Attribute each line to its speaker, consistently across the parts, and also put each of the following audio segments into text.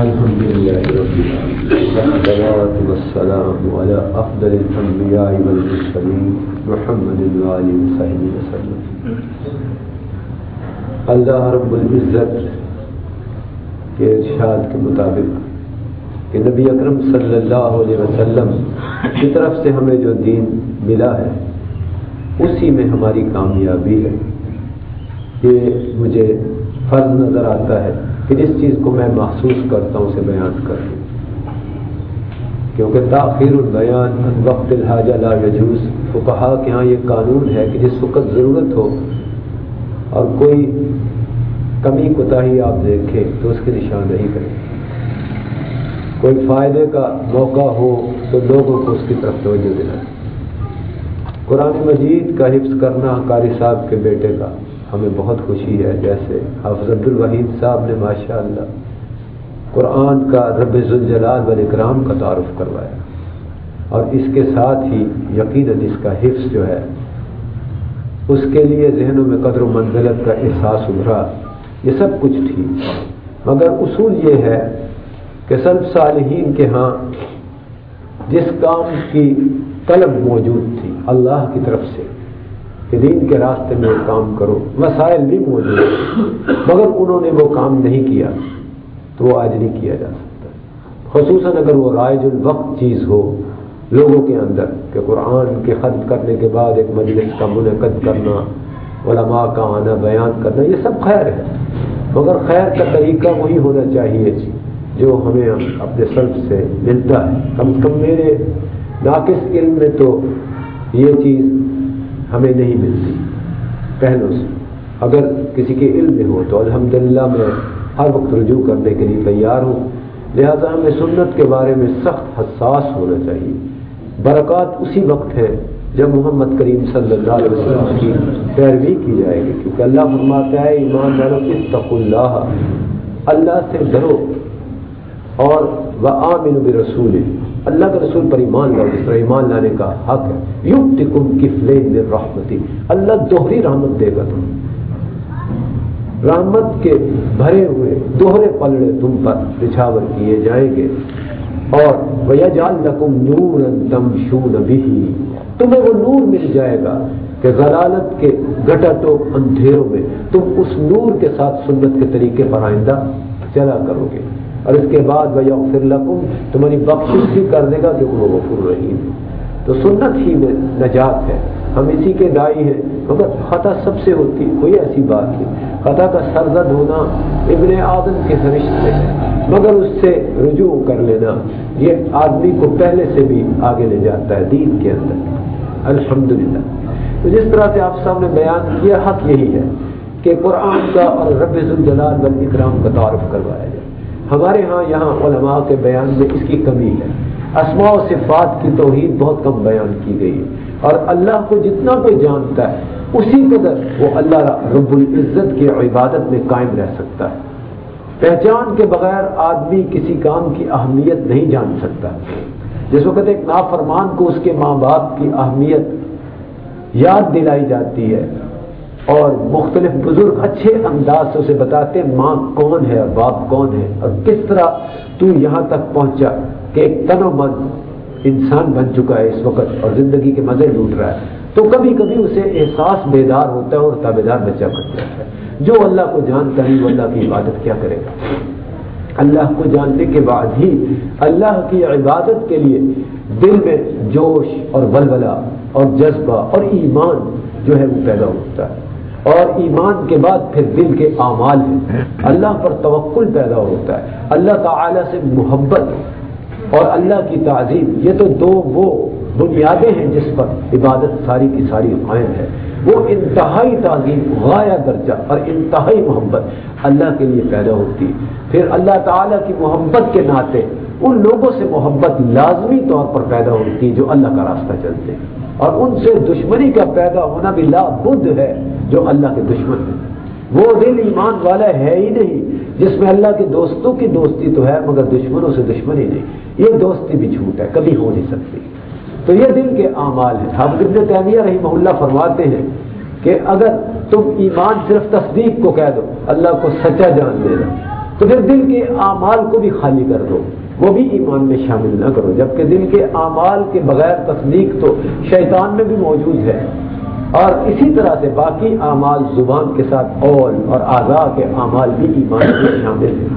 Speaker 1: الحمد لله رب العالمين والصلاة والسلام على أفضل الأنبياء والمرسلين محمد وآله وصحبه وسلم اللہ رب العزت کے ارشاد کے مطابق کہ نبی اکرم صلی اللہ علیہ وسلم کی طرف سے ہمیں جو دین ملا ہے اسی میں ہماری کامیابی ہے۔ یہ مجھے فرض نظر آتا ہے۔ کہ جس چیز کو میں محسوس کرتا ہوں اسے بیان کر دوں۔ کیونکہ تاخیر البیان وقت الحاجہ لا یجوز۔ وہ کہا کہ ہاں یہ قانون ہے کہ جس وقت ضرورت ہو اور کوئی کمی کوتاہی آپ دیکھیں تو اس کی نشاندہی کریں۔ کوئی فائدے کا موقع ہو تو لوگوں کو اس کی طرف توجہ دلائیں۔ قرآن مجید کا حفظ کرنا قاری صاحب کے بیٹے کا ہمیں بہت خوشی ہے جیسے حافظ عبد الوحید صاحب نے ماشاء اللہ قرآن کا رب الجلال والاکرام کا تعارف کروایا اور اس کے ساتھ ہی یقیناً اس کا حفظ جو ہے، اس کے لیے ذہنوں میں قدر و منزلت کا احساس ابھرا۔ یہ سب کچھ ٹھیک مگر اصول یہ ہے کہ سلف صالحین کے ہاں جس کام کی طلب موجود تھی، اللہ کی طرف سے۔ کہ دین کے راستے میں کام کرو۔ وسائل بھی موجود ہیں۔ مگر انہوں نے وہ کام نہیں کیا تو وہ آج نہیں کیا جا سکتا۔ خصوصاً اگر وہ رائج الوقت چیز ہو لوگوں کے اندر کہ قرآن کے ختم کرنے کے بعد ایک مجلس کا منعقد کرنا، علماء کا آنا، بیان کرنا، یہ سب خیر ہے۔ مگر خیر کا طریقہ وہی ہونا چاہیے جی، جو ہمیں اپنے سلف سے ملتا ہے۔ کم از کم میرے ناقص علم میں تو یہ چیز ہمیں نہیں ملتی۔ پہلو سے، اگر کسی کے علم میں ہو تو الحمدللہ میں ہر وقت رجوع کرنے کے لیے تیار ہوں۔ لہذا ہمیں سنت کے بارے میں سخت حساس ہونا چاہیے۔ برکات اسی وقت ہے جب محمد کریم صلی اللہ علیہ وسلم کی پیروی کی جائے گی۔ کیونکہ اللہ فرماتا ہے، ایمان ڈالو اتق اللہ۔ اللہ سے ڈرو اور وہ عامن رسول اللہ کے رسول پر ایمان لاؤ، جس پر ایمان لانے کا حق ہے۔ یو تکم کفلین رحمتی اللہ دوہری رحمت دے گا تم۔ رحمت کے بھرے ہوئے دوہرے پلڑے تم پر پچھاور کیے جائیں گے۔ اور وَيَجْعَلْ لَكُمْ نُورًا تَمْشُونَ بِهِ۔ تمہیں وہ نور مل جائے گا کہ غلالت کے گٹٹوں اندھیروں میں تم اس نور کے ساتھ سنت کے طریقے پر آئندہ چلا کرو گے۔ اور اس کے بعد وَيَغْفِرْ لَكُمْ تمہاری یعنی بخشش بھی کر دے گا کہ وہ غفور رحیم تو سنت ہی میں نجات ہے۔ ہم اسی کے دائی ہیں، مگر خطا سب سے ہوتی، کوئی ایسی بات نہیں۔ خطا کا سرزد ہونا ابن آدم کے فرشتے ہے مگر اس سے رجوع کر لینا، یہ آدمی کو پہلے سے بھی آگے لے جاتا ہے دین کے اندر۔ الحمدللہ۔ تو جس طرح سے آپ صاحب نے بیان کیا، حق یہی ہے کہ قرآن کا اور رب الجلال والاکرام کا تعارف کروایا جائے۔ ہمارے ہاں یہاں علماء کے بیان میں اس کی کمی ہے۔ اسماء و صفات کی توحید بہت کم بیان کی گئی۔ ہے اور اللہ کو جتنا کوئی جانتا ہے، اسی قدر وہ اللہ رب العزت کی عبادت میں قائم رہ سکتا ہے۔ پہچان کے بغیر آدمی کسی کام کی اہمیت نہیں جان سکتا۔ جس وقت ایک نافرمان کو اس کے ماں باپ کی اہمیت یاد دلائی جاتی ہے اور مختلف بزرگ اچھے انداز سے اسے بتاتے ماں کون ہے اور باپ کون ہے اور کس طرح تو یہاں تک پہنچا کہ ایک تن و من انسان بن چکا ہے اس وقت اور زندگی کے مزے لوٹ رہا ہے۔ تو کبھی کبھی اسے احساس بیدار ہوتا ہے اور تابے دار بچہ بن جاتا ہے۔ جو اللہ کو جانتا ہے، وہ اللہ کی عبادت کیا کرے گا؟ اللہ کو جاننے کے بعد ہی اللہ کی عبادت کے لیے دل میں جوش اور ولولہ اور جذبہ اور ایمان جو ہے وہ پیدا ہوتا ہے۔ اور ایمان کے بعد پھر دل کے اعمال ہیں۔ اللہ پر توکل پیدا ہوتا ہے۔ اللہ تعالی سے محبت اور اللہ کی تعظیم، یہ تو دو وہ بنیادیں ہیں جس پر عبادت ساری کی ساری قائم ہے۔ وہ انتہائی تعظیم، غایہ درجہ اور انتہائی محبت اللہ کے لیے پیدا ہوتی ہے۔ پھر اللہ تعالیٰ کی محبت کے ناطے، ان لوگوں سے محبت لازمی طور پر پیدا ہوتی ہے جو اللہ کا راستہ چلتے ہیں۔ اور ان سے دشمنی کا پیدا ہونا بھی لا بدھ ہے جو اللہ کے دشمن ہیں۔ وہ دل ایمان والا ہے ہی نہیں، جس میں اللہ کے دوستوں کی دوستی تو ہے، مگر دشمنوں سے دشمنی نہیں۔ یہ دوستی بھی جھوٹ ہے، کبھی ہو نہیں سکتی۔ تو یہ دل کے اعمال ہیں۔ حافظ ابن تیمیہ رحمہ اللہ فرماتے ہیں کہ اگر تم ایمان صرف تصدیق کو کہہ دو، اللہ کو سچا جان دینا تو پھر دل کے اعمال کو بھی خالی کر دو۔ وہ بھی ایمان میں شامل نہ کرو، جبکہ دل کے اعمال کے بغیر تصدیق تو شیطان میں بھی موجود ہے۔ اور اسی طرح سے باقی اعمال زبان کے ساتھ اول اور آزا کے اعمال بھی ایمان میں شامل ہیں۔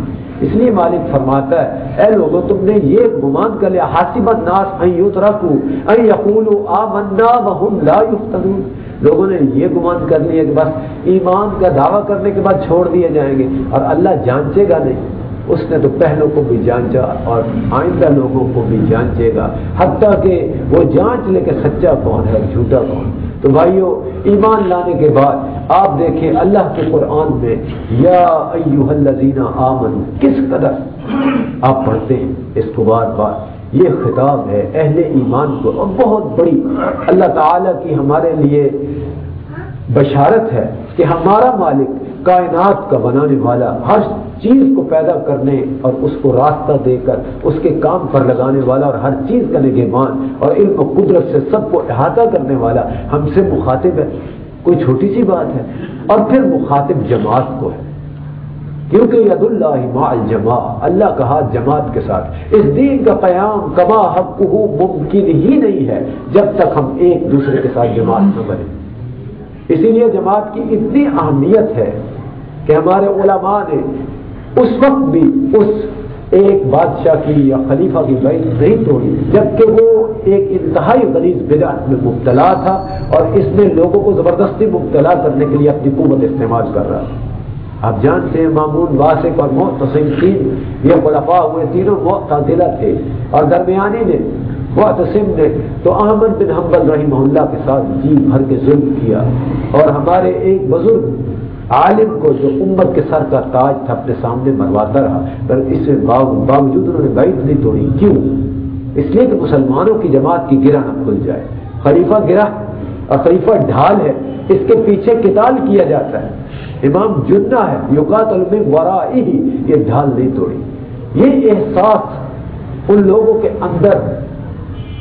Speaker 1: اس لیے مالک فرماتا ہے، اے لوگوں، تم نے یہ گمان کر لیا حاصب الناس ان یترکو، ان یقولوا آمنا وهم لا یفتنون۔ لوگوں نے یہ گمان کر لیا کہ بس ایمان کا دعویٰ کرنے کے بعد چھوڑ دیے جائیں گے اور اللہ جانچے گا نہیں۔ اس نے تو پہلوں کو بھی جانچا اور آئندہ لوگوں کو بھی جانچے گا، حتیٰ کہ وہ جانچ لے کے سچا کون ہے، جھوٹا کون تو بھائیو، ایمان لانے کے بعد آپ دیکھیں اللہ کے قرآن میں، یا ایوہ الذین آمن کس قدر آپ پڑھتے ہیں؟ اس کو بار بار۔ یہ خطاب ہے اہل ایمان کو اور بہت بڑی۔ اللہ تعالی کی ہمارے لیے بشارت ہے کہ ہمارا مالک کائنات کا بنانے والا ہر چیز کو پیدا کرنے اور اس کو راستہ دے کر اس کے کام پر لگانے والا اور ہر چیز کا نگہبان اور علم و قدرت سے سب کو احاطہ کرنے والا ہم سے مخاطب ہے۔ کوئی چھوٹی سی بات ہے۔ اور پھر مخاطب جماعت کو ہے۔ کیونکہ ید اللہ مع الجماع، اللہ کا ہاتھ جماعت کے ساتھ۔ اس دین کا قیام کما حق ممکن ہی نہیں ہے جب تک ہم ایک دوسرے کے ساتھ جماعت نہ بنے۔ اسی لیے جماعت کی اتنی اہمیت ہے کہ ہمارے علماء نے اس وقت بھی اس ایک بادشاہ کی یا خلیفہ کی بیت نہیں توڑی، جبکہ وہ ایک انتہائی غریض بدعت میں مبتلا تھا اور اس میں لوگوں کو زبردستی مبتلا کرنے کے لیے اپنی قوت استعمال کر رہا تھا آپ جانتے ہیں معمول واسق اور محتسم تین، یہ خلفاء ہوئے تینوں معتدلہ تھے اور درمیانی نے معتسم نے تو احمد بن حنبل رحمہ اللہ کے ساتھ جی بھر کے ظلم کیا۔ اور ہمارے ایک بزرگ عالم کو جو امت کے سر کا تاج تھا اپنے سامنے مرواتا رہا، پر اس میں باوجود انہوں نے بیت نہیں توڑی۔ کیوں؟ اس لیے کہ مسلمانوں کی جماعت کی گرہ نہ کھل جائے۔ خلیفہ گرہ اور خلیفہ ڈھال ہے، اس کے پیچھے کتال کیا جاتا ہے۔ امام جنہ ہے یوکات علم ورا ہی یہ ڈھال نہیں توڑی۔ یہ احساس ان لوگوں کے اندر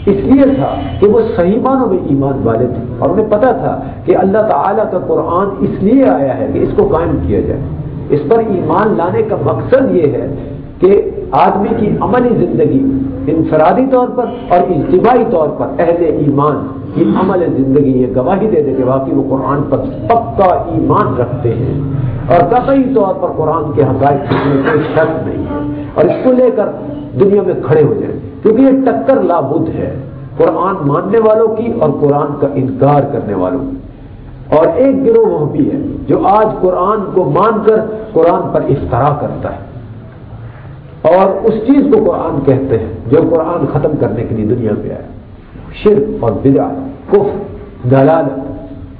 Speaker 1: اس لیے تھا کہ وہ صحیح معنوں میں ایمان والے تھے۔ اور انہیں پتا تھا کہ اللہ تعالیٰ کا قرآن اس لیے آیا ہے کہ اس کو قائم کیا جائے۔ اس پر ایمان لانے کا مقصد یہ ہے کہ آدمی کی عملی زندگی انفرادی طور پر اور اجتماعی طور پر اہل ایمان کی عمل زندگی یہ گواہی دے دے کہ واقعی وہ قرآن پر پکا ایمان رکھتے ہیں۔ اور قطعی طور پر قرآن کے حقائق میں کوئی شک نہیں ہے۔ اور اس کو لے کر دنیا میں کھڑے ہو جائیں۔ کیونکہ یہ ٹکر لابد ہے قرآن ماننے والوں کی اور قرآن کا انکار کرنے والوں کی۔ اور ایک گروہ وہ بھی ہے جو آج قرآن کو مان کر قرآن پر افطرا کرتا ہے۔ اور اس چیز کو قرآن کہتے ہیں جو قرآن ختم کرنے کے لیے دنیا میں آیا۔ شرک اور بدا کف دلال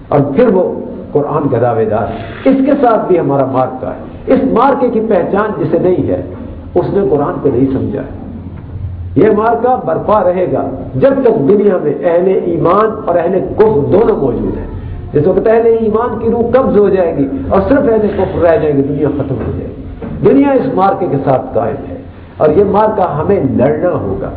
Speaker 1: اور پھر وہ قرآن کا دعوے دار۔ اس کے ساتھ بھی ہمارا مارکا ہے۔ اس مارکے کی پہچان جسے نہیں ہے، اس نے قرآن کو نہیں سمجھا ہے۔ یہ مارکا برپا رہے گا جب تک دنیا میں اہل ایمان اور اہل کف دونوں موجود ہیں۔ جس وقت اہل ایمان کی روح قبض ہو جائے گی اور صرف اہل کف رہ جائے گی، دنیا ختم ہو جائے گی۔ دنیا اس مارکے کے ساتھ قائم ہے اور یہ مارکا ہمیں لڑنا ہوگا۔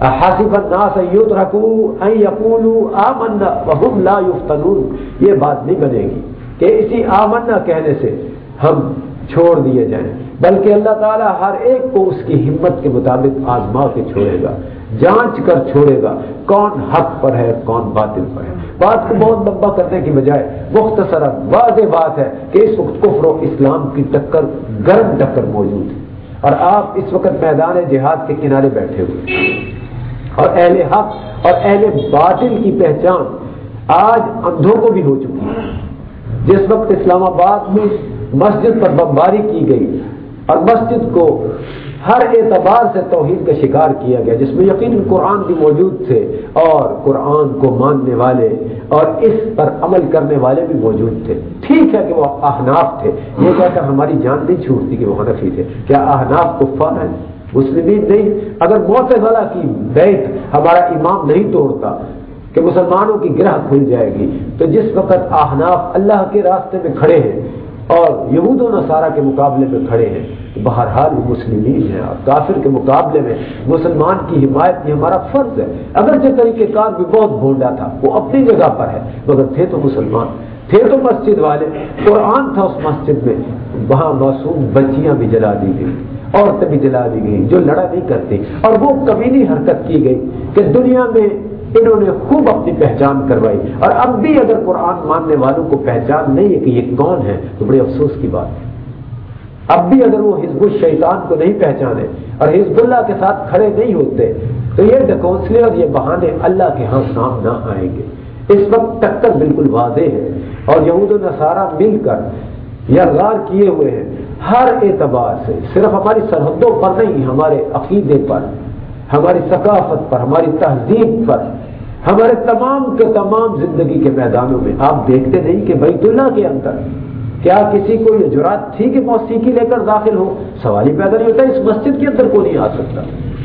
Speaker 1: حاصف الناس یترکو ان یقولو آمنا وهم لا یفتنون۔ یہ بات نہیں بنے گی کہ اسی آمنا کہنے سے ہم چھوڑ دیے جائیں۔ بلکہ اللہ تعالیٰ ہر ایک کو اس کی ہمت کے مطابق آزما کے چھوڑے گا، جانچ کر چھوڑے گا، کون حق پر ہے، کون باطل پر ہے۔ بات کو بہت لمبا کرنے کی بجائے مختصر واضح بات ہے کہ اس وقت کفر و اسلام کی ٹکر، گرم ٹکر موجود ہے۔ اور آپ اس وقت میدان جہاد کے کنارے بیٹھے ہوئے اور اہل حق اور اہل باطل کی پہچان آج اندھوں کو بھی ہو چکی ہے۔ جس وقت اسلام آباد میں مسجد پر بمباری کی گئی اور مسجد کو ہر اعتبار سے توحید کا شکار کیا گیا، جس میں یقین قرآن بھی موجود تھے اور قرآن کو ماننے والے اور اس پر عمل کرنے والے بھی موجود تھے۔ ٹھیک ہے کہ وہ احناف تھے، یہ کہہ کر ہماری جان نہیں چھوٹتی کہ وہ حنفی تھے۔ کیا احناف کفار ہیں؟ مسلمین نہیں۔ اگر موت والا کی بیت ہمارا امام نہیں توڑتا کہ مسلمانوں کی گرہ کھل جائے گی، تو جس وقت احناف اللہ کے راستے میں کھڑے ہیں اور یہود و نصارہ کے مقابلے میں کھڑے ہیں۔ بہرحال وہ مسلمین ہیں۔ اور کافر کے مقابلے میں مسلمان کی حمایت یہ ہمارا فرض ہے۔ اگرچہ طریقہ کار بھی بہت بھونڈا تھا، وہ اپنی جگہ پر ہے، مگر تھے تو مسلمان، تھے تو مسجد والے۔ قرآن تھا اس مسجد میں۔ وہاں معصوم بچیاں بھی جلا دی گئی عورتیں بھی جلا دی گئی جو لڑا نہیں کرتی۔ اور وہ کبھی نہیں حرکت کی گئی کہ دنیا میں انہوں نے خوب اپنی پہچان کروائی۔ اور اب بھی اگر قرآن ماننے والوں کو پہچان نہیں ہے کہ یہ کون ہے تو بڑے افسوس کی بات ہے۔ اب بھی اگر وہ حزب الشیطان کو نہیں پہچانے اور حزب اللہ کے ساتھ کھڑے نہیں ہوتے، تو یہ ڈکوسلے اور یہ بہانے اللہ کے ہاں سام نہ آئیں گے۔ اس وقت ٹکر بالکل واضح ہے۔ اور یہود و نصارہ مل کر یا غار کیے ہوئے ہیں۔ ہر اعتبار سے، صرف ہماری سرحدوں پر نہیں، ہمارے عقیدے پر۔ ہماری ثقافت پر، ہماری تہذیب پر، ہمارے تمام کے تمام زندگی کے میدانوں میں۔ آپ دیکھتے نہیں کہ بیت اللہ کے اندر کیا کسی کو یہ جرات تھی کہ موسیقی لے کر داخل ہو؟ سوال ہی پیدا نہیں ہوتا، اس مسجد کے اندر کو نہیں آ سکتا؟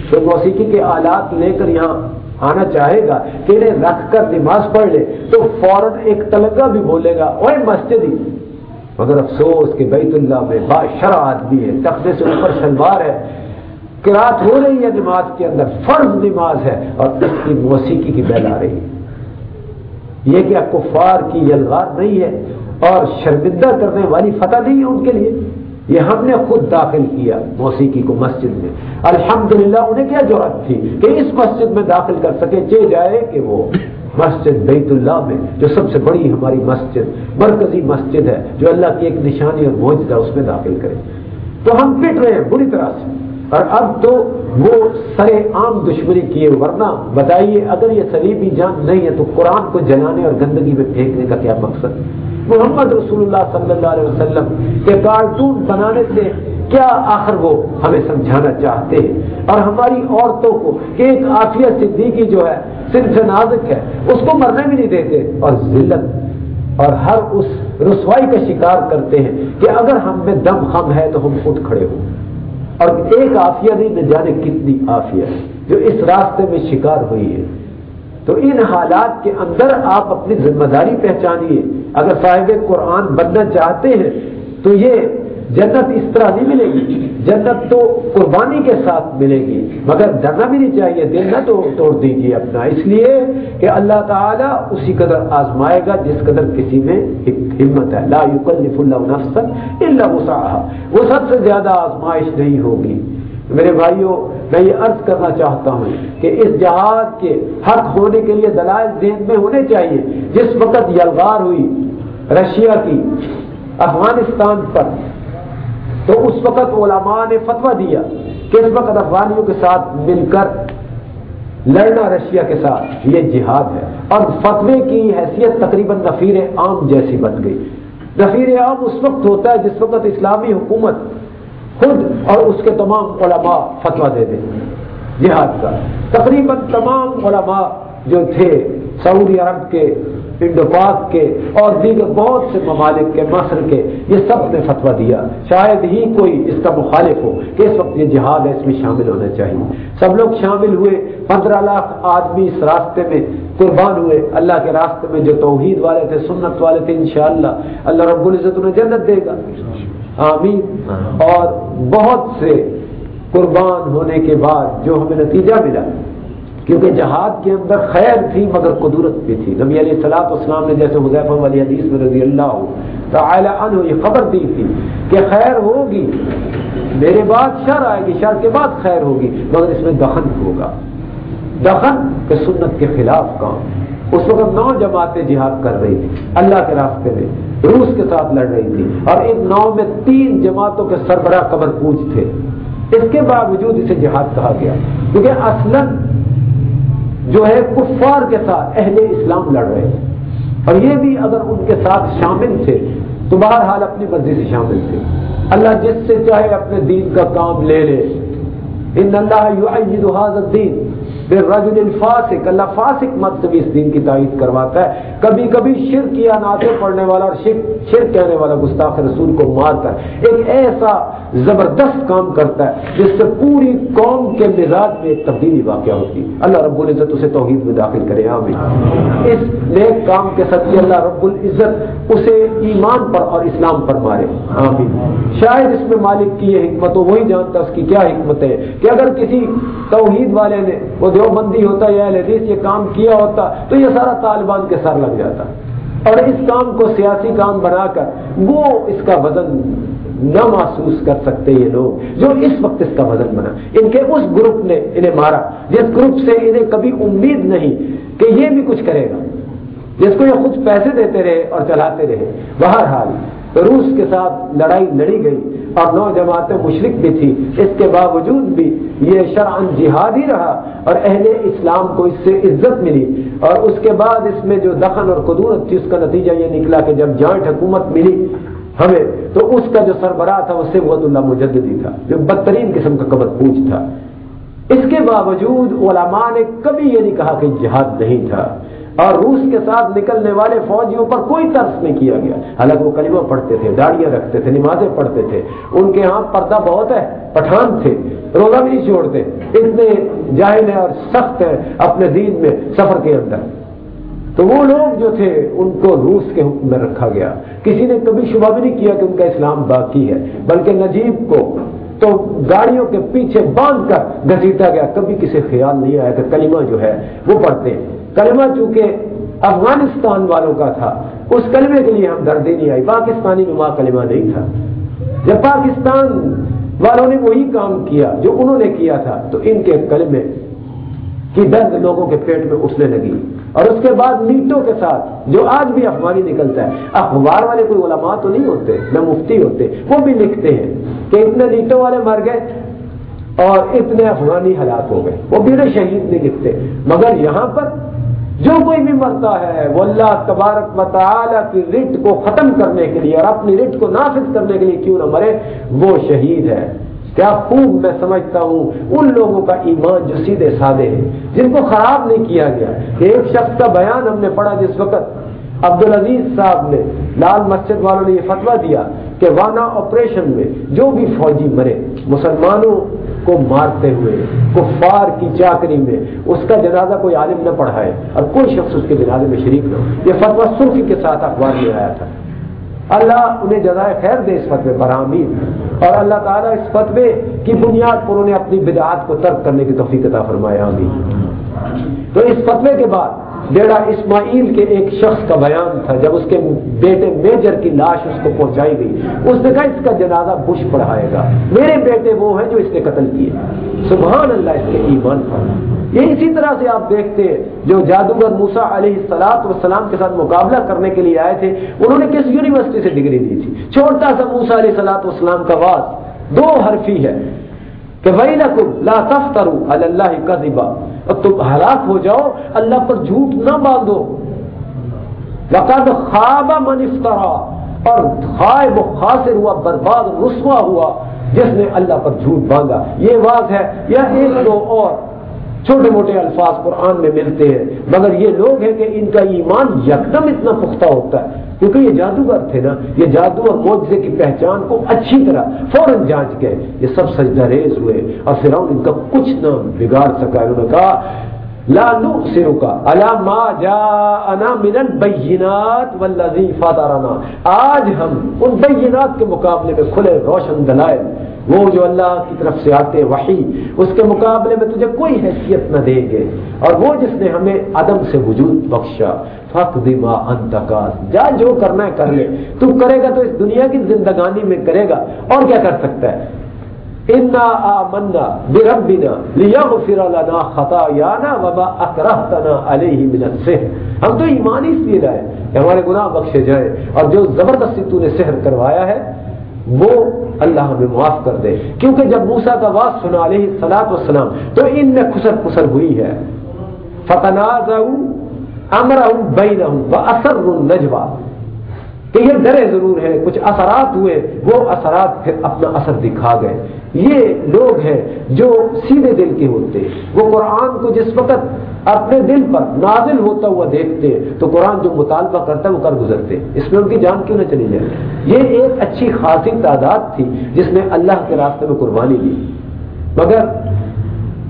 Speaker 1: تو موسیقی کے آلات لے کر یہاں آنا چاہے گا کہ انہیں رکھ کر نماز پڑھ لے، تو فوراً ایک تلگا بھی بولے گا وہ مسجد ہی مگر افسوس کہ بیت اللہ میں بادشاہ آدمی ہے تختے سے اوپر شلوار ہے رات ہو رہی ہے نماز کے اندر، فرض نماز ہے اور اس کی موسیقی کی بیل آ رہی ہے۔ یہ کیا کفار کی یلغار نہیں ہے اور شرمندہ کرنے والی فتح نہیں ہے ان کے لیے۔ یہ ہم نے خود داخل کیا موسیقی کو مسجد میں۔ الحمدللہ انہیں کیا ضرورت تھی کہ اس مسجد میں داخل کر سکے، چے جائے کہ وہ مسجد بیت اللہ میں، جو سب سے بڑی ہماری مسجد، مرکزی مسجد ہے، جو اللہ کی ایک نشانی اور موجود ہے اس میں داخل کرے۔ تو ہم پٹ رہے ہیں، بری طرح سے۔ اور اب تو وہ سر عام دشمنی کیے، ورنہ بتائیے اگر یہ سلیبی جان نہیں ہے تو قرآن کو جلانے اور گندگی میں پھینکنے کا کیا مقصد؟ محمد رسول اللہ صلی اللہ علیہ وسلم کے کارٹون بنانے سے کیا آخر وہ ہمیں سمجھانا چاہتے ہیں؟ اور ہماری عورتوں کو کہ ایک آفیہ صدیقی جو ہے، صرف نازک ہے، اس کو مرنے بھی نہیں دیتے۔ اور ذلت اور ہر اس رسوائی کا شکار کرتے ہیں کہ اگر ہم میں دم خم ہے تو ہم خود کھڑے ہوں۔ اور ایک آفیہ نہیں، نہ جانے کتنی آفیہ ہے۔ جو اس راستے میں شکار ہوئی ہے۔ تو ان حالات کے اندر آپ اپنی ذمہ داری پہچانیے۔ اگر صاحب قرآن بننا چاہتے ہیں تو یہ جنت اس طرح نہیں ملے گی۔ جنت تو قربانی کے ساتھ ملے گی۔ مگر ڈرنا بھی نہیں چاہیے، دل نہ تو توڑ دیجیے اپنا۔ اس لیے کہ اللہ تعالیٰ اسی قدر آزمائے گا جس قدر کسی میں ہمت ہے۔ لا يكلف اللہ نفسا الا وسعها وہ سب سے زیادہ آزمائش نہیں ہوگی۔ میرے بھائیوں، میں یہ عرض کرنا چاہتا ہوں کہ اس جہاد کے حق ہونے کے لیے دلائل ذہن میں ہونے چاہیے۔ جس وقت یلغار ہوئی رشیا کی افغانستان پر تو اس وقت علماء نے فتویٰ دیا کہ اس وقت افغانیوں کے ساتھ مل کر لڑنا رشیا کے ساتھ، یہ جہاد ہے۔ اور فتوے کی حیثیت تقریباً نفیر عام جیسی بن گئی۔ نفیر عام اس وقت ہوتا ہے جس وقت اسلامی حکومت خود اور اس کے تمام علماء فتویٰ دے دیں۔ جہاد کا تقریباً تمام علماء جو تھے سعودی عرب کے انڈو پاک کے اور دیگر بہت سے ممالک کے مصر کے یہ سب نے فتویٰ دیا۔ شاید ہی کوئی اس کا مخالف ہو کہ اس وقت یہ جہاد ہے اس میں شامل ہونا چاہیے۔ سب لوگ شامل ہوئے پندرہ لاکھ آدمی اس راستے میں قربان ہوئے۔ اللہ کے راستے میں جو توحید والے تھے سنت والے تھے انشاءاللہ اللہ رب العزت انہیں جنت دے گا۔ آمین۔ اور بہت سے قربان ہونے کے بعد جو ہمیں نتیجہ ملا کیونکہ جہاد کے اندر خیر تھی مگر قدرت بھی تھی۔ نبی علیہ السلاط اسلام نے جیسے حضیفہ والی حدیث میں رضی اللہ تعالی عنہ یہ خبر دی تھی کہ خیر ہوگی، میرے بعد شر آئے گی، شر کے بعد خیر ہوگی، مگر اس میں دخن ہوگا۔ دخن کے سنت کے خلاف کام۔ اس وقت نو جماعتیں جہاد کر رہی تھی اللہ کے راستے میں روس کے ساتھ لڑ رہی تھی اور ان نو میں تین جماعتوں کے سربراہ قبر پوچھ تھے۔ اس کے باوجود اسے جہاد کہا گیا۔ کیونکہ اصلاً جو ہے کفار کے ساتھ اہل اسلام لڑ رہے ہیں۔ اور یہ بھی اگر ان کے ساتھ شامل تھے، تو بہرحال اپنی مرضی سے شامل تھے۔ اللہ جس سے چاہے اپنے دین کا کام لے لے۔ ان اللہ الدین۔ رجل الفاسق، اللہ فاسق مت سے بھی اس دین کی تائید کرواتا ہے۔ کبھی کبھی شرک یا ناطے پڑھنے والا اور شرک شرک کہنے والا گستاخ رسول کو مارتا ہے۔ ایک ایسا زبردست کام کرتا ہے جس سے پوری قوم کے مزاج میں ایک تبدیلی واقع ہوتی ہے۔ اللہ رب العزت اسے توحید میں داخل کرے، آمین۔ اس نیک کام کے ساتھ اللہ رب العزت اسے ایمان پر اور اسلام پر مارے۔ آمین۔ شاید اس میں مالک کی یہ حکمت ہو، وہی جانتا اس کی کیا حکمت ہے کہ اگر کسی توحید والے نے وہ دیوبندی ہوتا یا حدیث یہ کام کیا ہوتا، تو یہ سارا طالبان کے سر لگ جاتا۔ اور اس کام کو سیاسی کام بنا کر وہ اس کا وزن نہ محسوس کر سکتے یہ لوگ جو اس وقت اس کا وزن بنا۔ ان کے اس گروپ نے انہیں مارا۔ جس گروپ سے انہیں کبھی امید نہیں کہ یہ بھی کچھ کرے گا۔ جس کو یہ خود پیسے دیتے رہے اور چلاتے رہے۔ بہرحال روس کے ساتھ لڑائی لڑی گئی اور نو جماعتیں مشرق بھی تھی۔ اس کے باوجود بھی یہ شرعن جہاد ہی رہا اور اہل اسلام کو اس سے عزت ملی۔ اور اس کے بعد اس میں جو دخن اور قدورت تھی، اس کا نتیجہ یہ نکلا کہ جب جوائنٹ حکومت ملی ہمیں، تو اس کا جو سربراہ تھا، وہ سبغت اللہ مجددی تھا، جو بدترین قسم کا قبر پوچھ تھا۔ اس کے باوجود علماء نے کبھی یہ نہیں کہا کہ جہاد نہیں تھا۔ اور روس کے ساتھ نکلنے والے فوجیوں پر کوئی ترس نہیں کیا گیا۔ حالانکہ وہ کلمہ پڑھتے تھے، داڑیاں رکھتے تھے، نمازیں پڑھتے تھے۔ ان کے ہاں پردہ بہت ہے، پٹھان تھے، روزہ بھی نہیں چھوڑتے۔ اتنے جاہل ہیں اور سخت ہیں اپنے دین میں سفر کے اندر۔ تو وہ لوگ جو تھے، ان کو روس کے حکم میں رکھا گیا۔ کسی نے کبھی شبہ بھی نہیں کیا کہ ان کا اسلام باقی ہے، بلکہ نجیب کو تو گاڑیوں کے پیچھے باندھ کر گھسیٹا گیا۔ کبھی کسی خیال نہیں آیا کہ کلمہ جو ہے وہ پڑھتے ہیں۔ کلمہ چونکہ افغانستان والوں کا تھا، اس کلمے کے لیے ہم دردی نہیں آئی پاکستانی میں وہاں کلمہ نہیں تھا۔ جب پاکستان والوں نے وہی کام کیا جو انہوں نے کیا تھا، تو ان کے کلمے کی درد لوگوں کے پیٹ میں اٹھنے لگی۔ اور اس کے بعد نیٹوں کے ساتھ، جو آج بھی افغانی نکلتا ہے، اخبار والے کوئی علماء تو نہیں ہوتے، نہ مفتی ہوتے، وہ بھی لکھتے ہیں کہ اتنے نیٹوں والے مر گئے اور اتنے افغانی ہلاک ہو گئے۔ وہ بھی شہید نہیں لکھتے۔ مگر یہاں پر جو کوئی بھی مرتا ہے، وہ اللہ تبارک و کی رٹ کو ختم کرنے کے لیے اور اپنی رٹ کو نافذ کرنے کے لیے کیوں نہ مرے، وہ شہید ہے۔ کیا خوب میں سمجھتا ہوں، ان لوگوں کا ایمان جو سیدھے سادے ہیں، جن کو خراب نہیں کیا گیا۔ کہ ایک شخص کا بیان ہم نے پڑھا جس وقت عبد العزیز صاحب نے لال مسجد والوں نے یہ فتوا دیا کہ وانا آپریشن میں جو بھی فوجی مرے، مسلمانوں کو مارتے ہوئے، کفار کی چاکری میں، اس کا جنازہ کوئی عالم نہ پڑھائے اور کوئی شخص اس کے جنازے میں شریک نہ ہو۔ یہ فتوا سرخی کے ساتھ اخبار میں آیا تھا۔ اللہ انہیں جزائے خیر دے اس فتوے پر، آمین۔ اور اللہ تعالیٰ اس فتوے کی بنیاد پر انہیں اپنی بدعات کو ترک کرنے کی توفیق عطا فرمایا آمین۔ تو اس فتوے کے بعد بیڑا اسماعیل کے ایک شخص کا بیان تھا، جب اس کے بیٹے میجر کی لاش اس کو پہنچائی گئی۔ اس نے کہا، اس کا جنازہ بش پڑھائے گا۔ میرے بیٹے وہ ہیں جو اس نے قتل کیے۔ سبحان اللہ، اس کے ایمان پر۔ یہ اسی طرح سے آپ دیکھتے ہیں، جو جادوگر موسا علیہ سلاط وسلام کے ساتھ مقابلہ کرنے کے لیے آئے تھے، انہوں نے کس یونیورسٹی سے ڈگری دی تھی؟ چھوٹا سا موسا علیہ سلاط وسلام کا واس دو حرفی ہے کہ وہی نہ لا تفترو اللہ کا اور تم ہلاک ہو جاؤ، اللہ پر جھوٹ نہ باندھو۔ لقد خواب من افطرا اور خائب و خاصر ہوا، برباد، رسوا ہوا، جس نے اللہ پر جھوٹ باندھا۔ یہ بات ہے، یا ایک، دو اور چھوٹے موٹے الفاظ قرآن میں ملتے ہیں۔ مگر یہ لوگ ہیں کہ ان کا ایمان یکدم اتنا پختہ ہوتا ہے۔ کیونکہ یہ جادوگر تھے نا، یہ جادو اور معجزے کی پہچان کو اچھی طرح فوراً جانچ گئے۔ یہ سب سجدہ ریز ہوئے اور پھر ان کا کچھ نہ بگاڑ سکا۔ انہوں نے کہا، لا نؤثرك على ما جاءنا من البينات والذي فطرنا آج ہم ان بینات کے مقابلے میں کھلے روشن دلائل، وہ جو اللہ کی طرف سے آتے وحی، اس کے مقابلے میں تجھے کوئی حیثیت نہ دیں گے۔ اور وہ جس نے ہمیں عدم سے وجود بخشا فق دما انتقاس جا جو کرنا ہے کر لے۔ تو کرے گا تو اس دنیا کی زندگانی میں کرے گا۔ اور کیا کر سکتا ہے؟ انا آمنا بربنا لیغفر لنا خطایانا وما اکرہتنا علیہ من السحر۔ ہم تو ایمان اس لیے لائے کہ ہمارے گناہ بخشے جائے اور جو زبردستی تو نے سحر کروایا ہے، وہ اللہ ہمیں معاف کر دے۔ کیونکہ جب موسا کا واس سنا علیہ سلاط وسلام تو ان میں خسر خسر ہوئی ہے۔ فتناز امر بین اثر نجوا کہ یہ ڈرے ضرور ہے کچھ اثرات ہوئے، وہ اثرات پھر اپنا اثر دکھا گئے۔ یہ لوگ ہیں جو سیدھے دل کے ہوتے ہیں۔ وہ قرآن کو جس وقت اپنے دل پر نازل ہوتا ہوا دیکھتے ہیں، تو قرآن جو مطالبہ کرتا ہے، وہ کر گزرتے اس میں ان کی جان کیوں نہ چلی جائے؟ یہ ایک اچھی خاصی تعداد تھی جس نے اللہ کے راستے میں قربانی دی مگر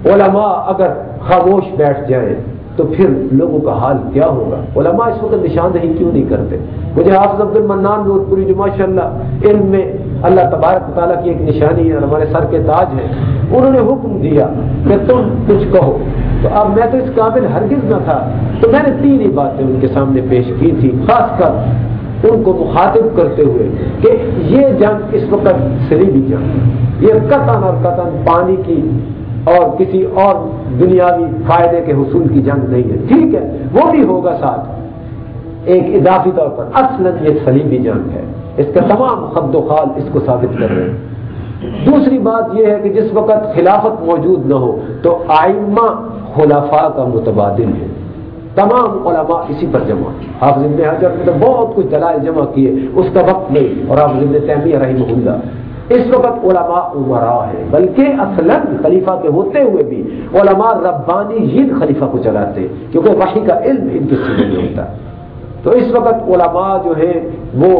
Speaker 1: علماء اگر خاموش بیٹھ جائیں تو پھر لوگوں کا حال کیا ہوگا؟ علماء اس وقت نشاندہی کیوں نہیں کرتے؟ مجھے حافظ عبد المنان نور پوری جو ماشاء اللہ علم میں اللہ تبارک تعالیٰ کی ایک نشانی ہے ہمارے سر کے تاج ہے انہوں نے حکم دیا کہ تم کچھ کہو۔ تو اب میں تو اس قابل ہرگز نہ تھا۔ تو میں نے تین ہی باتیں ان کے سامنے پیش کی تھی۔ خاص کر ان کو مخاطب کرتے ہوئے کہ یہ جنگ اس وقت سلیبی جنگ یہ قطن اور قطن پانی کی اور کسی اور دنیاوی فائدے کے حصول کی جنگ نہیں ہے۔ ٹھیک ہے، وہ بھی ہوگا ساتھ۔ ایک اضافی طور پر اصل یہ سلیبی جنگ ہے۔ اس کا تمام خد و خال اس کو ثابت کر رہے ہیں۔ دوسری بات یہ ہے کہ جس وقت خلافت موجود نہ ہو، تو آئمہ خلافا کا متبادل ہے۔ تمام علماء اسی پر جمع۔ حافظ ابن حجر نے تو بہت کچھ دلائل جمع کیے اس کا وقت نہیں۔ اور حافظ ابن تیمیہ رحمہ اللہ اس وقت علماء عمرا ہے بلکہ اصلا خلیفہ کے ہوتے ہوئے بھی علماء ربانی ہی خلیفہ کو چلاتے کیونکہ وحی کا علم ان کے سینے میں ہوتا۔ تو اس وقت علماء جو ہے وہ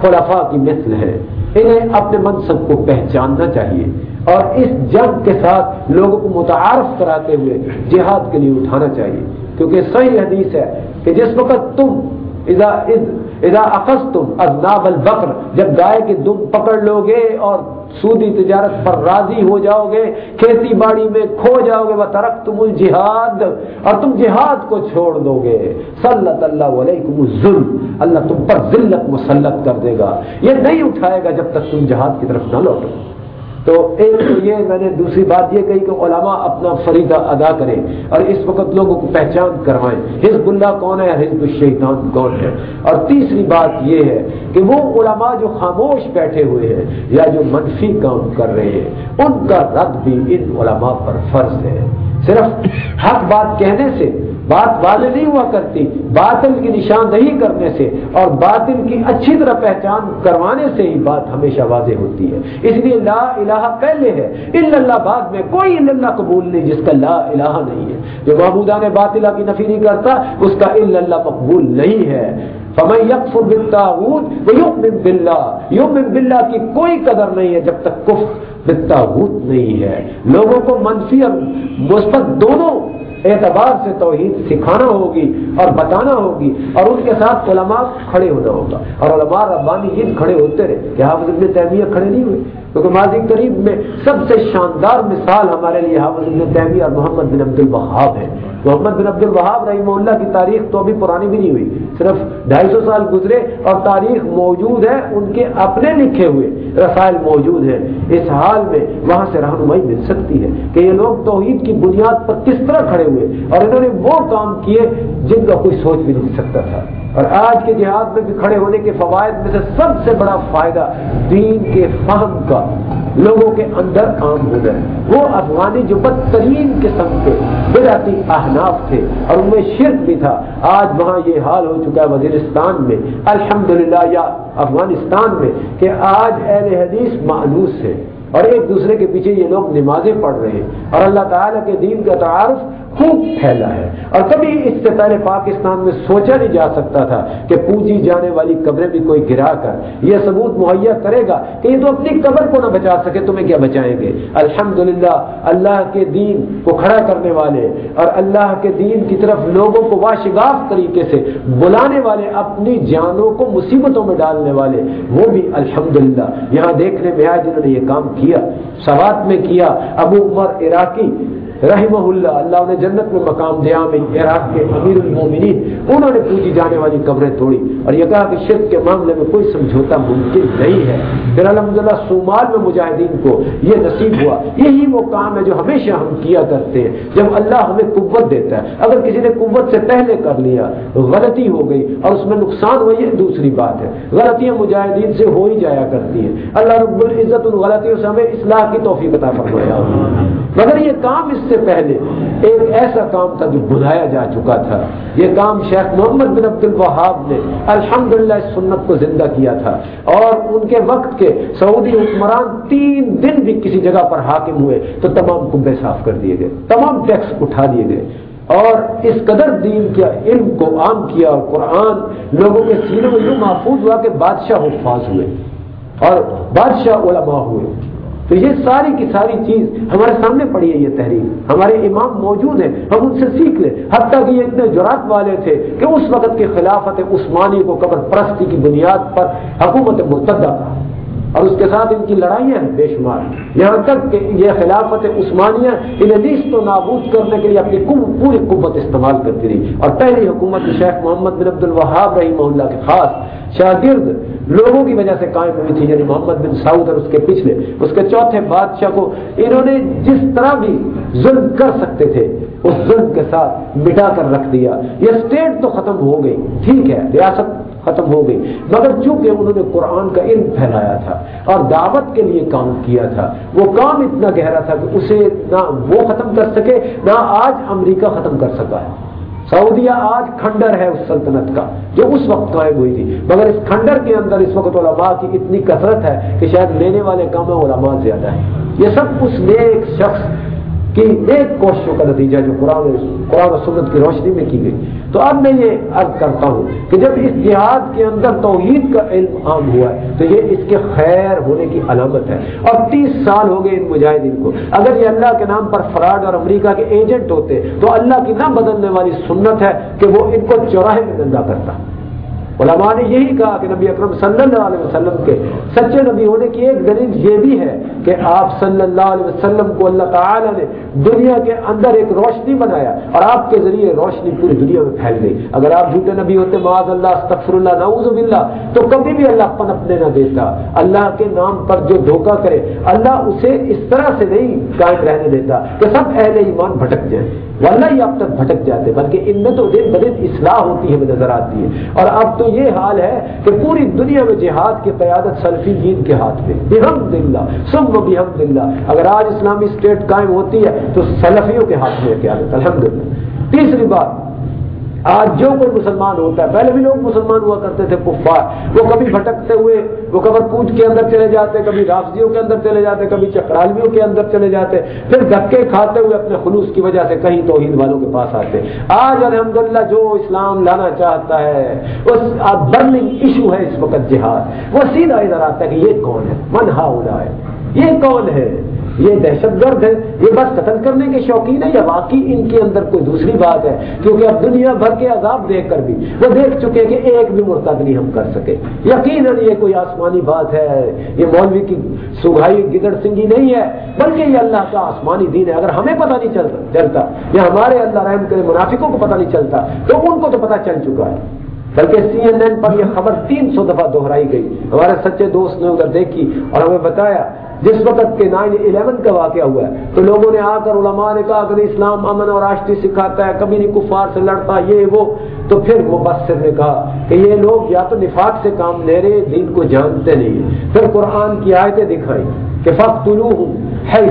Speaker 1: خلفاء کی مثل ہے انہیں اپنے منصب کو پہچاننا چاہیے اور اس جنگ کے ساتھ لوگوں کو متعارف کراتے ہوئے جہاد کے لیے اٹھانا چاہیے، کیونکہ صحیح حدیث ہے کہ جس وقت تم اذا اذا البقر، جب گائے کی دم پکڑ لو گے اور سودی تجارت پر راضی ہو جاؤ گے، کھیتی باڑی میں کھو جاؤ گے وہ تم الجہاد اور تم جہاد کو چھوڑ دو گے۔ صلت اللہ علیکم ظلم اللہ تم پر ذلت مسلط کر دے گا۔ یہ نہیں اٹھائے گا جب تک تم جہاد کی طرف نہ لوٹو۔ تو ایک تو یہ میں نے دوسری بات یہ کہی کہ علماء اپنا فریدہ ادا کریں اور اس وقت لوگوں کو پہچان کروائیں حزب اللہ کون ہے حزب الشیطان کون ہے؟ اور تیسری بات یہ ہے کہ وہ علماء جو خاموش بیٹھے ہوئے ہیں یا جو منفی کام کر رہے ہیں، ان کا رد بھی ان علماء پر فرض ہے۔ صرف حق بات کہنے سے، بات واضح نہیں ہوا کرتی، باطل کی نشاندہی کرنے سے اور باطل کی اچھی طرح پہچان کروانے سے ہی بات ہمیشہ واضح ہوتی ہے۔ اس لیے لا الہ پہلے ہے۔ الا اللہ بعد میں کوئی الا اللہ قبول نہیں، جس کا لا الہ نہیں ہے۔ جو محمودہ نے باطلہ کی نفی نہیں کرتا، اس کا الا اللہ مقبول نہیں ہے۔ فمن یکفر بالتاغوت ویؤمن باللہ یؤمن باللہ کی کوئی قدر نہیں ہے جب تک کفر بالتاغوت نہیں ہے۔ لوگوں کو منفی اور مثبت دونوں اعتبار سے توحید سکھانا ہوگی اور بتانا ہوگی اور ان کے ساتھ علماء کھڑے ہونا ہوگا۔ اور علماء ربانی عید کھڑے ہوتے رہے۔ کہ حافظ ابن تیمیہ کھڑے نہیں ہوئے۔ کیونکہ ماضی قریب میں سب سے شاندار مثال ہمارے لیے حافظ ابن تیمیہ اور محمد بن عبد الوہاب ہے محمد بن عبد الوہاب رحمہ اللہ کی تاریخ تو ابھی پرانی بھی نہیں ہوئی۔ صرف ڈھائی سو سال گزرے اور تاریخ موجود ہے، ان کے اپنے لکھے ہوئے رسائل موجود ہیں۔ اس حال میں وہاں سے رہنمائی مل سکتی ہے کہ یہ لوگ توحید کی بنیاد پر کس طرح کھڑے ہوئے اور انہوں نے وہ کام کیے جن کا کوئی سوچ بھی نہیں سکتا تھا۔ اور آج کے جہاد میں بھی کھڑے ہونے کے فوائد میں سے سب سے بڑا فائدہ دین کے فہم کا، لوگوں کے اندر عام ہو گئے وہ افغانی جو بدترین قسم کے براتی احناف تھے اور ان میں شرک بھی تھا۔ آج وہاں یہ حال ہو چکا ہے وزیرستان میں، الحمدللہ یا افغانستان میں، کہ آج اہل حدیث مانوس ہے اور ایک دوسرے کے پیچھے یہ لوگ نمازیں پڑھ رہے ہیں اور اللہ تعالیٰ کے دین کا تعارف خوب پھیلا ہے۔ اور کبھی اس سے پہلے پاکستان میں سوچا نہیں جا سکتا تھا کہ پوجی جانے والی قبریں بھی کوئی گرا کر یہ ثبوت مہیا کرے گا کہ یہ تو اپنی قبر کو نہ بچا سکے، تمہیں کیا بچائیں گے؟ الحمدللہ، اللہ کے دین کو کھڑا کرنے والے اور اللہ کے دین کی طرف لوگوں کو واشگاف طریقے سے بلانے والے، اپنی جانوں کو مصیبتوں میں ڈالنے والے، وہ بھی الحمدللہ۔ یہاں دیکھنے میں آئے جنہوں نے یہ کام کیا، سوات میں کیا، ابو عمر عراقی رحمہ اللہ اللہ نے جنت میں مقام دیا میں عراق کے امیر المومنین، انہوں نے پوجی جانے والی قبریں توڑی۔ اور یہ کہا کہ شرک کے معاملے میں کوئی سمجھوتا ممکن نہیں ہے۔ پھر الحمد للہ سومال میں مجاہدین کو یہ نصیب ہوا۔ یہی وہ کام ہے جو ہمیشہ ہم کیا کرتے ہیں۔ جب اللہ ہمیں قوت دیتا ہے، اگر کسی نے قوت سے پہلے کر لیا، غلطی ہو گئی اور اس میں نقصان ہوا، یہ دوسری بات ہے۔ غلطیاں مجاہدین سے ہو ہی جایا کرتی ہیں۔ اللہ رب العزت ان غلطیوں سے ہمیں اصلاح کی توفیق عطا فرمایا مگر یہ کام اس سے سے پہلے ایک ایسا کام تھا جو بلایا جا چکا تھا۔ یہ کام شیخ محمد بن عبد الوہاب نے الحمدللہ اس سنت کو زندہ کیا تھا۔ اور ان کے وقت کے سعودی حکمران تین دن بھی کسی جگہ پر حاکم ہوئے تو تمام کنبے صاف کر دیے گئے، تمام ٹیکس اٹھا دیے گئے۔ اور اس قدر دین کے علم کو عام کیا اور قرآن لوگوں کے سینوں میں یوں محفوظ ہوا کہ بادشاہ حفاظ ہوئے اور بادشاہ علماء ہوئے۔ تو یہ ساری کی ساری چیز ہمارے سامنے پڑی ہے یہ تحریر۔ ہمارے امام موجود ہیں، ہم ان سے سیکھ لیں۔ حتیٰ کہ یہ اتنے جرات والے تھے کہ اس وقت کی خلافت عثمانی کو قبر پرستی کی بنیاد پر حکومت مرتدہ تھا۔ اور اس کے ساتھ ان کی لڑائیاں ہیں، بے شمار۔ یہاں تک کہ یہ خلافت عثمانیہ انہیں نیست تو نابود کرنے کے لیے اپنی پوری قوت استعمال کرتی رہی۔ اور پہلی حکومت شیخ محمد بن عبد الوہاب رحیم اللہ کے خاص شاگرد لوگوں کی وجہ سے قائم ہوئی تھی یعنی محمد بن سعود اور اس کے پچھلے اس کے چوتھے بادشاہ کو انہوں نے جس طرح بھی ظلم کر سکتے تھے، اس ظلم کے ساتھ مٹا کر رکھ دیا۔ یہ اسٹیٹ تو ختم ہو گئی، ٹھیک ہے، ریاست ختم ہو گئی، مگر چونکہ انہوں نے قرآن کا علم پھیلایا تھا اور دعوت کے لیے کام کیا تھا، وہ کام اتنا گہرا تھا کہ اسے نہ وہ ختم کر سکے، نہ آج امریکہ ختم کر سکا ہے۔ سعودیہ آج کھنڈر ہے اس سلطنت کا، جو اس وقت قائم ہوئی تھی۔ مگر اس کھنڈر کے اندر اس وقت علماء کی اتنی کثرت ہے کہ شاید لینے والے کام علماء زیادہ ہے یہ سب اس نیک شخص کی ایک کوششوں کا نتیجہ جو قرآن قرآن و سنت کی روشنی میں کی گئی۔ تو اب میں یہ عرض کرتا ہوں کہ جب اس جہاد کے اندر توحید کا علم عام ہوا ہے، تو یہ اس کے خیر ہونے کی علامت ہے۔ اور تیس سال ہو گئے ان مجاہدین کو۔ اگر یہ اللہ کے نام پر فراڈ اور امریکہ کے ایجنٹ ہوتے، تو اللہ کی نہ بدلنے والی سنت ہے کہ وہ ان کو چوراہے میں دندا کرتا۔ علماء نے یہی کہا کہ نبی اکرم صلی اللہ علیہ وسلم کے سچے نبی ہونے کی ایک دلیل یہ بھی ہے کہ آپ صلی اللہ علیہ وسلم کو اللہ تعالی نے دنیا کے اندر ایک روشنی بنایا اور آپ کے ذریعے روشنی پوری دنیا میں پھیل گئی۔ اگر آپ جھوٹے نبی ہوتے معاذ اللہ استغفر اللہ نعوذ باللہ، تو کبھی بھی اللہ پنپنے نہ دیتا۔ اللہ کے نام پر جو دھوکہ کرے، اللہ اسے اس طرح سے نہیں قائم رہنے دیتا کہ سب اہل ایمان بھٹک جائیں۔ ورنہ ہی اب تک بھٹک جاتے، بلکہ ان میں تو دن بدن اصلاح ہوتی ہے، نظر آتی ہے۔ اور اب تو یہ حال ہے کہ پوری دنیا میں جہاد کی قیادت سلفی جین کے ہاتھ میں۔ بحمد اللہ سب بحمد اللہ اگر آج اسلامی اسٹیٹ قائم ہوتی ہے تو سلفیوں کے ہاتھ میں قیادت الحمد للہ تیسری بات آج جو کوئی مسلمان ہوتا ہے، پہلے بھی لوگ مسلمان ہوا کرتے تھے، کفار۔ وہ کبھی بھٹکتے ہوئے، وہ کبر پوچھ کے اندر چلے جاتے، کبھی رافضیوں کے اندر چلے جاتے، کبھی چکرالویوں کے اندر چلے جاتے۔ پھر دھکے کھاتے ہوئے اپنے خلوص کی وجہ سے کہیں توحید والوں کے پاس آتے۔ آج الحمدللہ جو اسلام لانا چاہتا ہے اس برننگ ایشو ہے اس وقت جہاد۔ وہ سیدھا ادھر آتا ہے کہ یہ کون ہے؟ من ہا ہے یہ کون ہے؟ یہ دہشت گرد ہے، یہ بس قتل کرنے کے شوقین ہے یا واقعی ان کے اندر کوئی دوسری بات ہے؟ کیونکہ اب دنیا بھر کے عذاب دیکھ کر بھی وہ دیکھ چکے کہ ایک بھی مرتب نہیں ہم کر سکے۔ یقیناً یہ کوئی آسمانی بات ہے، یہ مولوی کی سگائی گدڑ سنگھی نہیں ہے، بلکہ یہ اللہ کا آسمانی دین ہے۔ اگر ہمیں پتہ نہیں چلتا یا ہمارے اللہ رحم کرے منافقوں کو پتہ نہیں چلتا، تو ان کو تو پتہ چل چکا ہے۔ بلکہ سی این این پر یہ خبر تین سو دفعہ دہرائی گئی۔ ہمارے سچے دوست نے ادھر دیکھی اور ہمیں بتایا جس وقت کے نائن الیون کا واقعہ ہوا ہے، تو لوگوں نے آ کر علماء نے کہا کہ اسلام امن اور آشتی سکھاتا ہے، کبھی نہیں کفار سے لڑتا، یہ وہ۔ تو پھر وہ بسر نے کہا کہ یہ لوگ یا تو نفاق سے کام لے رہے، دین کو جانتے نہیں۔ پھر قرآن کی آیتیں دکھائی کہ فخ طلوع ہوں ہے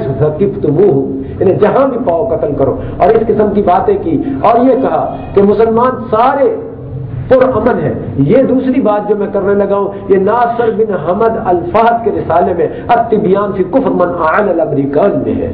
Speaker 1: ہوں انہیں جہاں بھی پاؤ قتل کرو۔ اور اس قسم کی باتیں کی۔ اور یہ کہا کہ مسلمان سارے پر امن ہے۔ یہ دوسری بات جو میں کرنے لگا ہوں، یہ ناصر بن حمد الفاظ کے رسالے میں اتبیان فی کفر من آن الامریکان میں ہے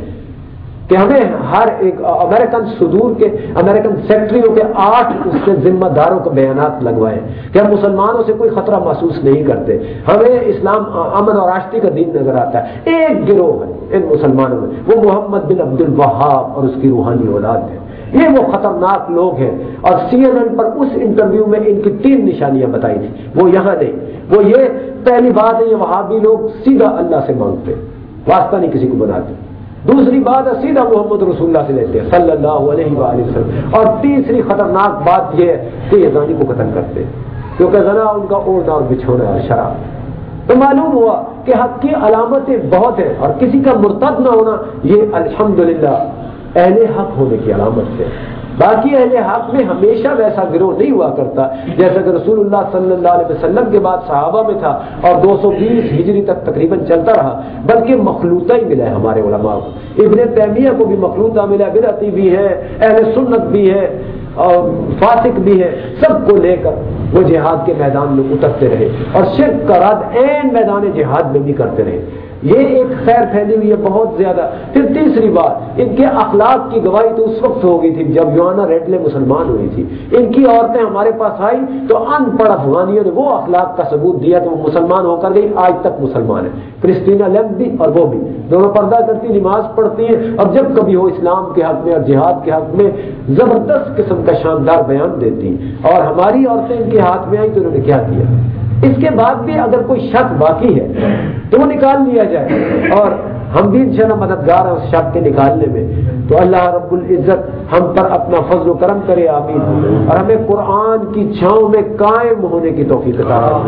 Speaker 1: کہ ہمیں ہر ایک امریکن صدور کے امریکن سیکٹریوں کے آٹھ اس کے ذمہ داروں کو بیانات لگوائے کہ ہم مسلمانوں سے کوئی خطرہ محسوس نہیں کرتے۔ ہمیں اسلام امن اور آشتی کا دین نظر آتا ہے۔ ایک گروہ ہے ان مسلمانوں میں، وہ محمد بن عبد الوہاب اور اس کی روحانی اولاد ہے۔ یہ وہ خطرناک لوگ ہیں۔ اور سی این ایل پر اس انٹرویو میں ان کی تین نشانیاں بتائی تھی وہ یہاں نہیں، وہ یہ پہلی بات ہے، یہ وہاں بھی لوگ سیدھا اللہ سے مانگتے واسطہ نہیں کسی کو بناتے۔ دوسری بات ہے، سیدھا محمد رسول اللہ سے لیتے ہیں، صلی اللہ علیہ وآلہ وسلم۔ اور تیسری خطرناک بات یہ ہے کہ یہ زانی کو قتل کرتے کیونکہ ذرا ان کا اوڑھنا اور بچھونا اور شراب۔ تو معلوم ہوا کہ حق کی علامتیں بہت ہیں اور کسی کا مرتد نہ ہونا، یہ الحمدللہ اہل حق ہونے کی علامت سے۔ باقی اہل حق میں ہمیشہ ویسا گروہ نہیں ہوا کرتا، جیسا کہ رسول اللہ صلی اللہ علیہ وسلم کے بعد صحابہ میں تھا اور دو سو بیس ہجری تک تقریباً چلتا رہا، بلکہ مخلوطہ ہی ملا ہے ہمارے علماء کو۔ ابن تیمیہ کو بھی مخلوطہ ملا، بدعتی بھی ہے، اہل سنت بھی ہے، اور فاسق بھی ہے، سب کو لے کر وہ جہاد کے میدان میں اترتے رہے۔ اور شرک کا رد این میدان جہاد میں بھی کرتے رہے۔ یہ ایک خیر پھیلی ہوئی ہے بہت زیادہ۔ پھر تیسری بات، ان کے اخلاق کی گواہی تو اس وقت ہو گئی تھی جب یوانا ریڈلے مسلمان ہوئی تھی۔ ان کی عورتیں ہمارے پاس آئی تو ان پڑھ افغانیوں نے وہ اخلاق کا ثبوت دیا کہ وہ مسلمان ہو کر گئی، آج تک مسلمان ہے کرسٹینا لیب بھی اور وہ بھی۔ دونوں پردہ کرتی، نماز پڑھتی ہیں۔ اور جب کبھی ہو اسلام کے حق میں اور جہاد کے حق میں زبردست قسم کا شاندار بیان دیتی اور ہماری عورتیں ان کے ہاتھ میں آئی تو انہوں نے کیا کیا؟ اس کے بعد بھی اگر کوئی شک باقی ہے تو وہ نکال لیا جائے اور ہم بھی انشاءاللہ مددگار ہیں اس شک کے نکالنے میں۔ تو اللہ رب العزت ہم پر اپنا فضل و کرم کرے، آمین۔ اور ہمیں قرآن کی چھاؤں میں قائم ہونے کی توفیق عطا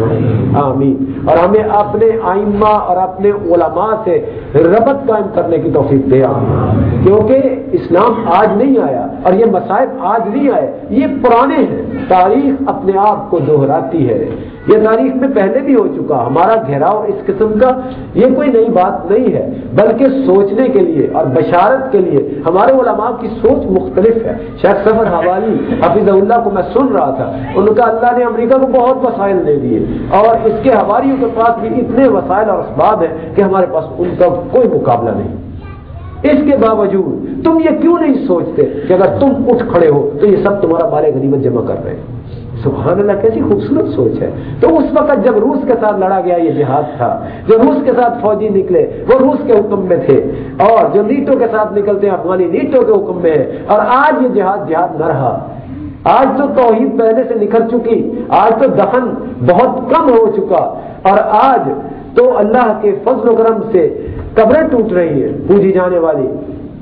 Speaker 1: آمین۔ اور ہمیں اپنے آئمہ اور اپنے علماء سے ربط قائم کرنے کی توفیق دے، آمین۔ کیونکہ اسلام آج نہیں آیا اور یہ مسائل آج نہیں آئے، یہ پرانے ہیں۔ تاریخ اپنے آپ کو دہراتی ہے۔ یہ تاریخ میں پہلے بھی ہو چکا، ہمارا گھیراؤ اس قسم کا یہ کوئی نئی بات نہیں ہے، بلکہ سوچنے کے لیے اور بشارت کے لیے ہمارے علماء کی سوچ مختلف ہے۔ شیخ سفر حوالی حفیظ اللہ کو میں سن رہا تھا، ان کا اللہ نے امریکہ کو بہت وسائل دے دیے، اور اس کے حوالیوں کے پاس بھی اتنے وسائل اور اسباب ہیں کہ ہمارے پاس ان کا کوئی مقابلہ نہیں۔ اس کے باوجود تم یہ کیوں نہیں سوچتے کہ اگر تم اٹھ کھڑے ہو تو یہ سب تمہارا بارے غنیمت جمع کر رہے ہیں؟ سبحان اللہ، کیسی خوبصورت سوچ ہے۔ تو اس وقت جب روس کے ساتھ لڑا گیا، یہ جہاد تھا۔ جو روس کے ساتھ فوجی نکلے، وہ روس کے حکم میں تھے۔ اور جو نیٹو کے ساتھ نکلتے ہیں، افغانی نیٹو کے حکم میں ہے اور آج یہ جہاد جہاد نہ رہا۔ آج تو توحید پہلے سے نکل چکی، آج تو دفن بہت کم ہو چکا۔ اور آج تو اللہ کے فضل و کرم سے قبریں ٹوٹ رہی ہیں پوجی جانے والی۔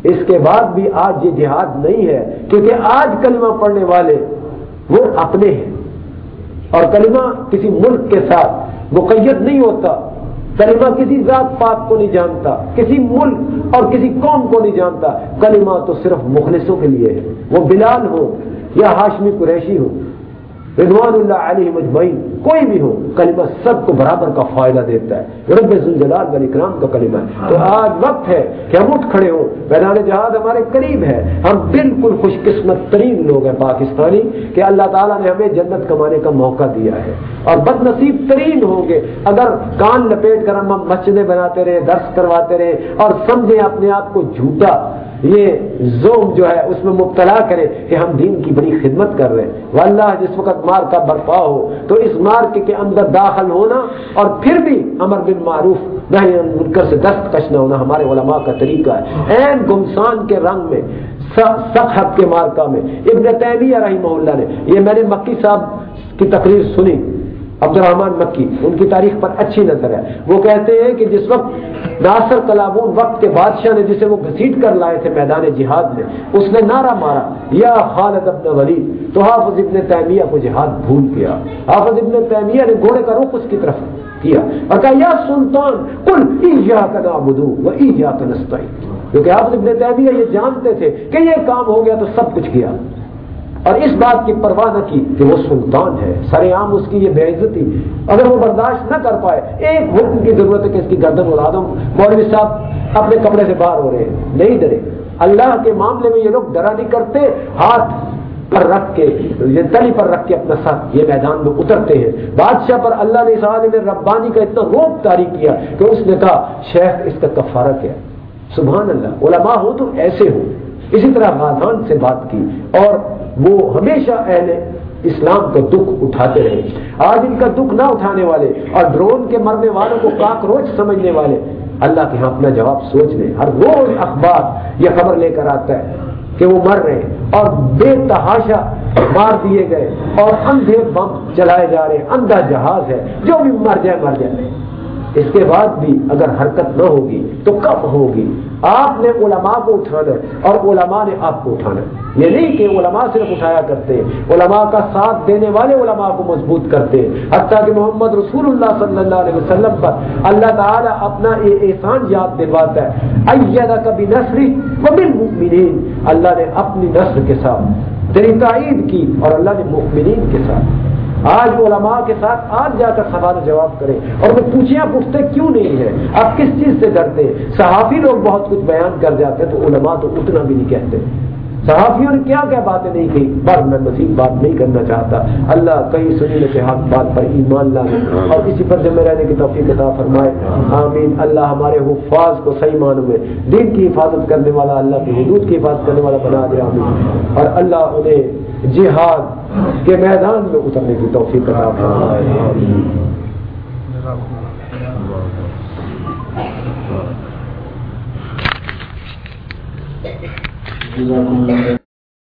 Speaker 1: اس کے بعد بھی آج یہ جہاد نہیں ہے، کیونکہ آج کلمہ پڑھنے والے وہ اپنے ہیں۔ اور کلمہ کسی ملک کے ساتھ مقید نہیں ہوتا۔ کلمہ کسی ذات پاک کو نہیں جانتا، کسی ملک اور کسی قوم کو نہیں جانتا۔ کلمہ تو صرف مخلصوں کے لیے ہے۔ وہ بلال ہو یا ہاشمی قریشی ہو۔ رضوان اللہ علیہ مجمعین کوئی بھی ہو کلمہ سب کو برابر کا فائدہ دیتا ہے۔ رب الجلال ولی کرام کا کلمہ ہے۔ تو آج وقت ہے کہ ہم اٹھ کھڑے ہوں۔ میدان جہاد ہمارے قریب ہے۔ ہم بالکل خوش قسمت ترین لوگ ہیں پاکستانی کہ اللہ تعالیٰ نے ہمیں جنت کمانے کا موقع دیا ہے۔ اور بد نصیب ترین ہوں گے۔ اگر کان لپیٹ کر ہم مسجدیں بناتے رہے درس کرواتے رہے اور سمجھیں اپنے آپ کو جھوٹا یہ زوم جو ہے اس میں مبتلا کرے کہ ہم دین کی بڑی خدمت کر رہے ہیں۔ واللہ جس وقت مار کا برپا ہو تو اس مار کے اندر داخل ہونا اور پھر بھی امر بن معروف منکر سے دست کش نہ ہونا ہمارے علماء کا طریقہ ہے۔ این گمسان کے رنگ میں سخت کے مارکا میں۔ ابن تیمیہ رحمہ اللہ نے، یہ میں نے مکی صاحب کی تقریر سنی۔ عبد الرحمان مکی، ان کی تاریخ پر اچھی نظر ہے۔ وہ کہتے ہیں کہ جس وقت ناصر کلابون وقت کے بادشاہ نے جسے وہ گھسیٹ کر لائے تھے میدان جہاد میں، اس نے نعرہ مارا، یا خالد ابن ولید، تو حافظ ابن تیمیہ کو جہاد بھول گیا۔ حافظ ابن تیمیہ نے گھوڑے کا رخ اس کی طرف کیا۔ اور کہا، یا سلطان کل ایجا کا نابدو و ایجا کا نستعین. کیونکہ حافظ ابن تیمیہ یہ جانتے تھے کہ یہ کام ہو گیا تو سب کچھ کیا۔ اور اس بات کی پرواہ نہ کی کہ وہ سلطان ہے، سر عام اس کی یہ بے عزتی۔ اگر وہ برداشت نہ کر پائے، ایک حکم کی ضرورت ہے کہ اس کی گردن اڑا دوں مولوی صاحب اپنے کپڑے سے باہر ہو رہے ہیں، نہیں ڈرے۔ اللہ کے معاملے میں یہ لوگ ڈرا نہیں کرتے، ہاتھ پر رکھ کے، یہ تلی پر رکھ کے اپنا ساتھ یہ میدان میں اترتے ہیں۔ بادشاہ پر اللہ نے اس عالم ربانی کا اتنا روپ تاری کیا کہ اس نے کہا، شیخ اس کا کفارہ کیا۔ سبحان اللہ، علماء ہو تو ایسے ہو اسی طرح غازان سے بات کی اور وہ ہمیشہ اہل اسلام کا دکھ اٹھاتے رہے۔ آج ان کا دکھ نہ اٹھانے والے اور ڈرون کے مرنے والوں کو کاکروچ سمجھنے والے۔ اللہ کے ہاں اپنا جواب سوچ لیں۔ ہر روز اخبار یہ خبر لے کر آتا ہے کہ وہ مر رہے ہیں اور بے تحاشا مار دیے گئے اور اندھے بم چلائے جا رہے ہیں۔ اندھا جہاز ہے۔ جو بھی مر جائے مر جائے۔ اس کے بعد بھی اگر حرکت نہ ہوگی تو کب ہوگی۔ آپ نے علماء کو اٹھانا اور علماء نے آپ کو اٹھانا یہ نہیں کہ علماء صرف اٹھایا کرتے علماء کا ساتھ دینے والے علماء کو مضبوط کرتے حتیٰ کہ محمد رسول اللہ صلی اللہ علیہ وسلم پر اللہ تعالیٰ اپنا یہ احسان یاد دلواتا ہے۔ ایدہ کبھی نسری مؤمنین۔ اللہ نے اپنی نسل کے ساتھ، تیری تائید کی اور اللہ نے مؤمنین کے ساتھ۔ آج وہ علماء کے ساتھ آج جا کر سوال جواب کرے اور وہ پوچھیاں پوچھتے کیوں نہیں ہے آپ کس چیز سے ڈرتے صحافی لوگ بہت کچھ بیان کر جاتے تو علماء تو اتنا بھی نہیں کہتے۔ صحافیوں نے کیا کیا باتیں نہیں کی پر میں مزید بات نہیں کرنا چاہتا۔ اللہ کئی سنی کے حق بات پر ایمان لانے۔ اور کسی پر جمع رہنے کی توفیق عطا فرمائے۔ آمین۔ اللہ ہمارے حفاظ کو صحیح معنوں میں دین کی حفاظت کرنے والا، اللہ کی حدود کی حفاظت کرنے والا بنا دے۔ آمین۔ اور اللہ انہیں جہاد کے میدان میں اترنے کی توفیق عطا فرمائے۔